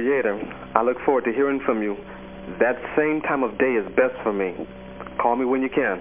Creator. I look forward to hearing from you. That same time of day is best for me. Call me when you can.